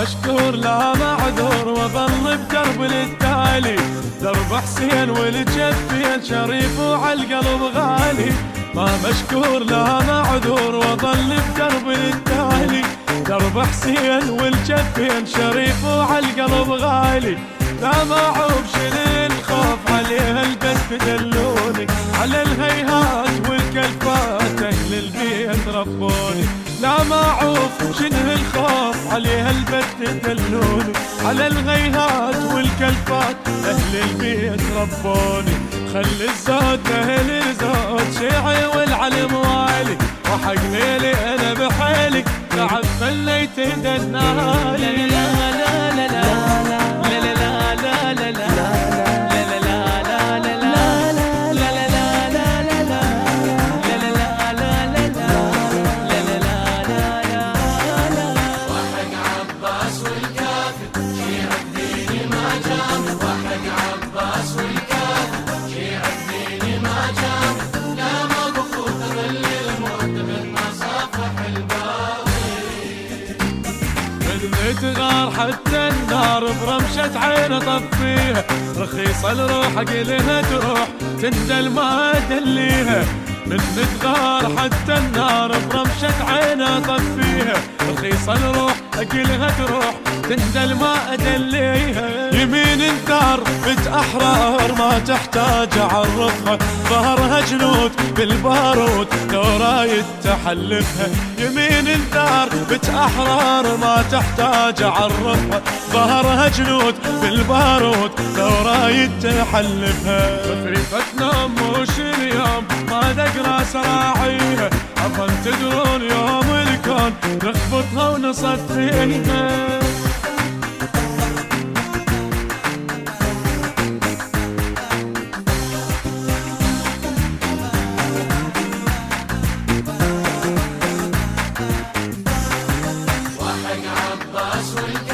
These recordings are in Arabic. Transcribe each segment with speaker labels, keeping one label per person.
Speaker 1: مشكور لا معذور وظل بدرب للتالي. درب حسين والجفين شريف وعالقلب غالي. ما مشكور لا معذور وظل بدرب للتالي. درب حسين والجفين شريف وعالقلب غالي. لا ما عوب شل الخوف عليه البس تدلوني. على الهيهات والكلفات دلوني على الغيهات والكلفات. أهل البيت ربوني خلي الزاد أهل الزاد شيعي والعلم والي. وحق ليلي أنا بحيلي تعب فليت دنالي النار برمشة عين طفيها رخيصة الروح قلها تروح تندل ما دليها من تغار حتى النار برمشة عين طفيها. رخيصة الروح اقلها تروح تندل ما ادليها يمين انثار بنت أحرار ما تحتاج اعرفها ظهرها جنود بالبارود لو رايد تحلفها يمين انثار بنت أحرار ما تحتاج اعرفها ظهرها جنود بالبارود لو رايد تحلفها صوتها ونصت خيلها That's what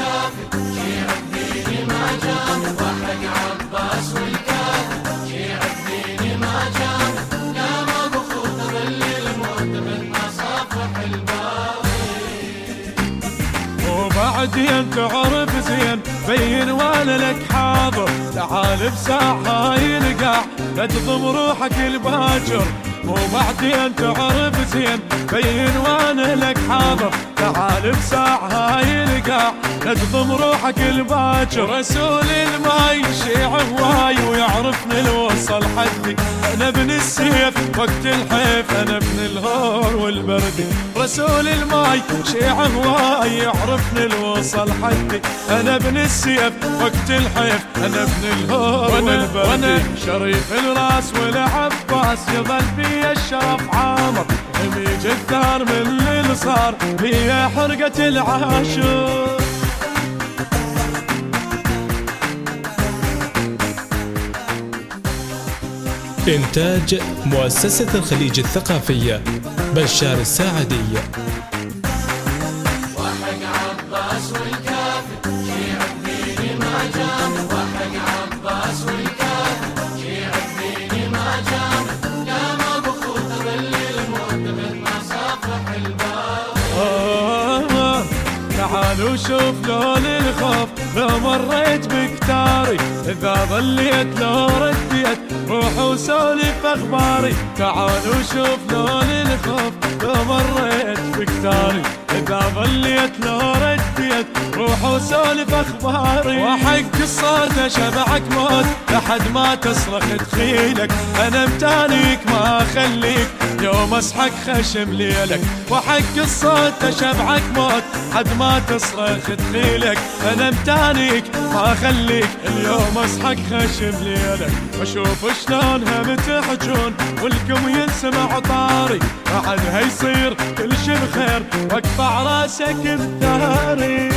Speaker 1: بعدين تعرف زين بين وأنا لك حاضر. تعال بساعة هاي القاع لا تضم روحك الباجر. مو بعدين تعرف زين بين وأنا لك حاضر. تعال بساعة هاي القاع. تضم روحك الباجر رسول الماي. شيع هواي ويعرفني لو وصل حدي. أنا ابن السيف وقت الحيف أنا ابن الهور والبرد. رسول الماي شيع هواي يعرفني لو وصل حدي. أنا ابن السيف وقت الحيف أنا ابن الهور والبرد. وأنا شريف الراس والعباس يظل في الشرف عامر. هميج الثار من صار هي حرقة العاشور.
Speaker 2: إنتاج مؤسسة الخليج الثقافية بشار الساعدية
Speaker 3: وحق عباس والكافر
Speaker 1: تعالوا شوف لون الخوف لو مريت بكتاري إذا ظليت لو رديت روح وسولف أخباري. تعالوا شوف لون الخوف لو مريت بكتاري. اذا ظليت لو رديت روح وسولف أخباري. وحق الصوت شبعك موت لحد ما تصرخ تخيلك. أنا متانيك ما أخليك يوم اصحك خشم ليلك. وحق الصوت شبعك موت حد ما تصرخ تخيلك. أنا متانيك ما أخليك اليوم اصحك خشم ليلك. واشوف شلونها بتحجون والكم ينسمع طاري. بعدها يصير كل شي بخير راسك بثاري